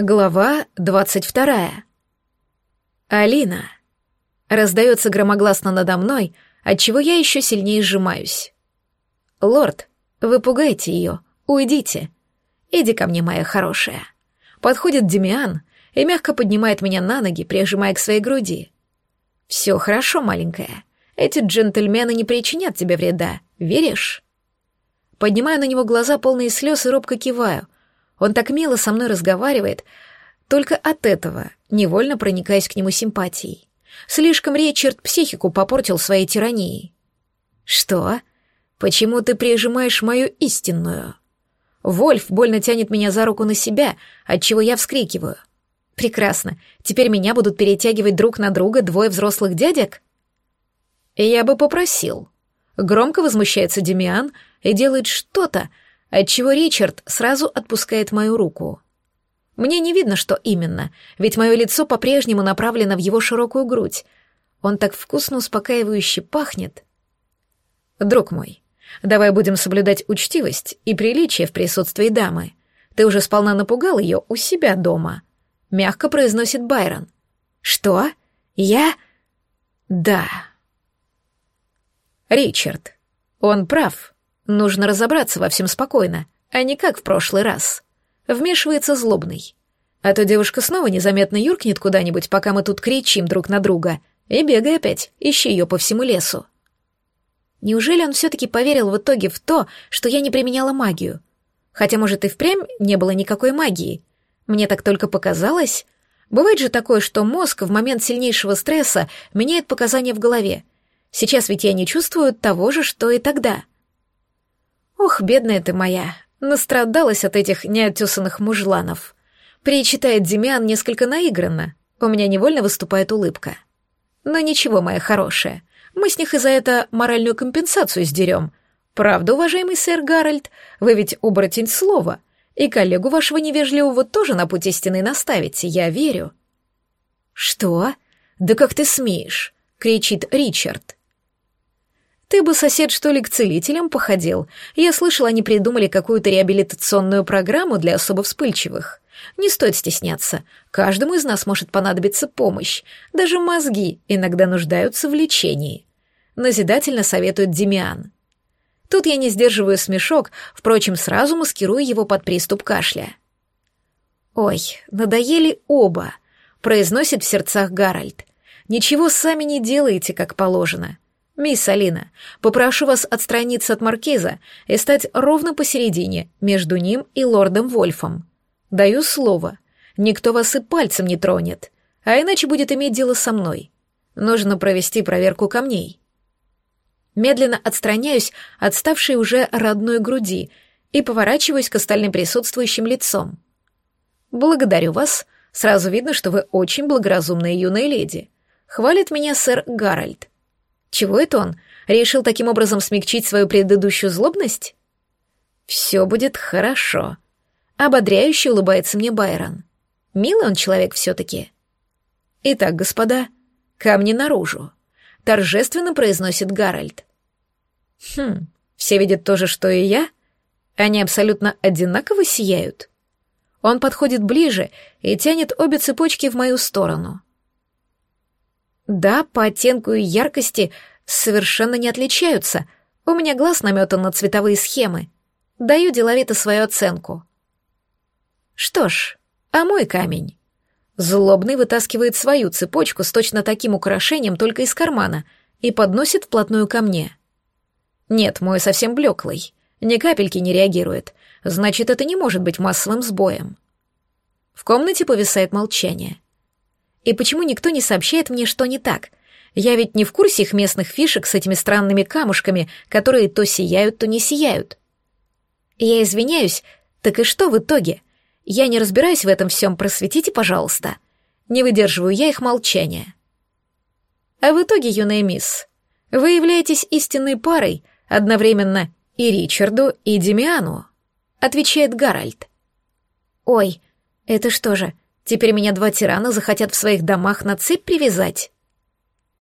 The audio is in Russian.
Глава двадцать вторая. Алина. Раздается громогласно надо мной, отчего я еще сильнее сжимаюсь. Лорд, вы пугаете ее. Уйдите. Иди ко мне, моя хорошая. Подходит Демиан и мягко поднимает меня на ноги, прижимая к своей груди. Все хорошо, маленькая. Эти джентльмены не причинят тебе вреда, веришь? Поднимаю на него глаза, полные слез, и робко киваю — он так мило со мной разговаривает, только от этого, невольно проникаясь к нему симпатией. Слишком Ричард психику попортил своей тиранией. «Что? Почему ты прижимаешь мою истинную?» Вольф больно тянет меня за руку на себя, отчего я вскрикиваю. «Прекрасно. Теперь меня будут перетягивать друг на друга двое взрослых дядек?» «Я бы попросил». Громко возмущается Демиан и делает что-то, отчего Ричард сразу отпускает мою руку. Мне не видно, что именно, ведь мое лицо по-прежнему направлено в его широкую грудь. Он так вкусно успокаивающе пахнет. Друг мой, давай будем соблюдать учтивость и приличие в присутствии дамы. Ты уже сполна напугал ее у себя дома. Мягко произносит Байрон. Что? Я? Да. Ричард. Он прав. Нужно разобраться во всем спокойно, а не как в прошлый раз. Вмешивается злобный. А то девушка снова незаметно юркнет куда-нибудь, пока мы тут кричим друг на друга, и бегай опять, ищи ее по всему лесу. Неужели он все-таки поверил в итоге в то, что я не применяла магию? Хотя, может, и впрямь не было никакой магии. Мне так только показалось. Бывает же такое, что мозг в момент сильнейшего стресса меняет показания в голове. Сейчас ведь я не чувствую того же, что и тогда — Ох, бедная ты моя, настрадалась от этих неотесанных мужланов. Причитает Демиан несколько наигранно. У меня невольно выступает улыбка. Но ничего, моя хорошая, мы с них и за это моральную компенсацию сдерем. Правда, уважаемый сэр Гарольд, вы ведь оборотень слова, и коллегу вашего невежливого тоже на путь истины наставите, я верю. Что? Да как ты смеешь? кричит Ричард. «Ты бы, сосед, что ли, к целителям походил? Я слышал, они придумали какую-то реабилитационную программу для особо вспыльчивых. Не стоит стесняться. Каждому из нас может понадобиться помощь. Даже мозги иногда нуждаются в лечении». Назидательно советует Демиан. Тут я не сдерживаю смешок, впрочем, сразу маскирую его под приступ кашля. «Ой, надоели оба», — произносит в сердцах Гарольд. «Ничего сами не делаете, как положено. «Мисс Алина, попрошу вас отстраниться от маркиза и стать ровно посередине, между ним и лордом Вольфом. Даю слово, никто вас и пальцем не тронет, а иначе будет иметь дело со мной. Нужно провести проверку камней». Медленно отстраняюсь от ставшей уже родной груди и поворачиваюсь к остальным присутствующим лицом. «Благодарю вас. Сразу видно, что вы очень благоразумная юная леди», — хвалит меня сэр Гарольд. Чего это он? Решил таким образом смягчить свою предыдущую злобность? Все будет хорошо. Ободряюще улыбается мне Байрон. Милый он человек все-таки. Итак, господа, камни наружу. Торжественно произносит Гарольд. Хм, все видят то же, что и я? Они абсолютно одинаково сияют? Он подходит ближе и тянет обе цепочки в мою сторону. Да, по оттенку и яркости совершенно не отличаются. У меня глаз наметан на цветовые схемы. Даю деловито свою оценку. Что ж, а мой камень? Злобный вытаскивает свою цепочку с точно таким украшением только из кармана и подносит вплотную ко мне. Нет, мой совсем блеклый. Ни капельки не реагирует. Значит, это не может быть массовым сбоем. В комнате повисает молчание. И почему никто не сообщает мне, что не так? Я ведь не в курсе их местных фишек с этими странными камушками, которые то сияют, то не сияют. Я извиняюсь, так и что в итоге? Я не разбираюсь в этом всем, просветите, пожалуйста. Не выдерживаю я их молчания. А в итоге, юная мисс, вы являетесь истинной парой одновременно и Ричарду, и Демиану, отвечает Гарольд. Ой, это что же, Теперь меня два тирана захотят в своих домах на цепь привязать.